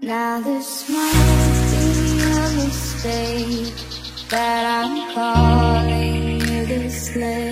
Now this might be a mistake, that I'm calling you this late.